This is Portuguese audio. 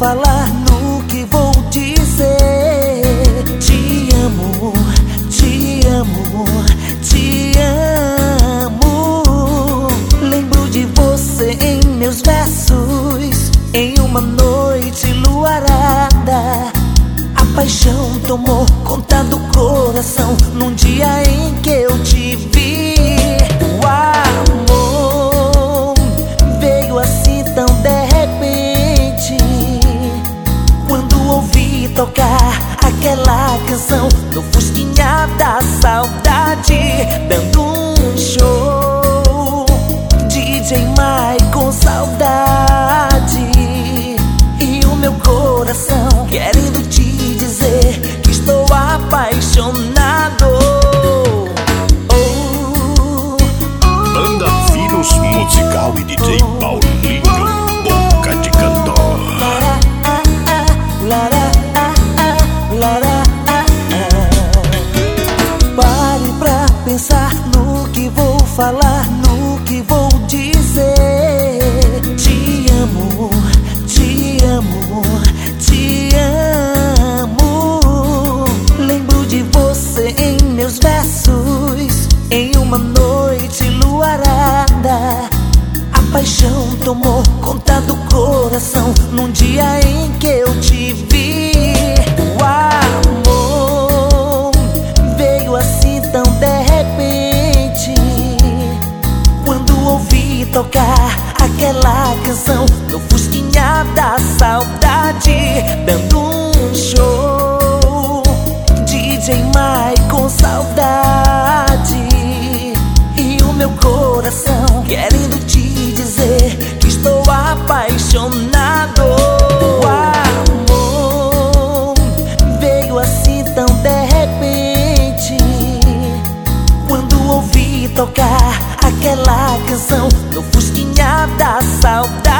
falar, no que vou dizer. Te amo, te amo, te amo. Lembro de você em meus versos, em uma noite luarada. A paixão tomou conta do coração num dia em que eu te tocar aquela canção no fusquinha da saudade, dando um show. DJ Mai com saudade e o meu coração querendo falar, no que vou dizer. Te amo, te amo, te amo. Lembro de você em meus versos, em uma noite luarada. A paixão tomou conta do coração num dia em que eu te vi. Tocar aquela canção no fusquinha da saudade, dando um show. DJ com saudade e o meu coração querendo te dizer que estou apaixonado. O amor veio assim tão de repente. Quando ouvi tocar aquela canção no fusquinha da saudade,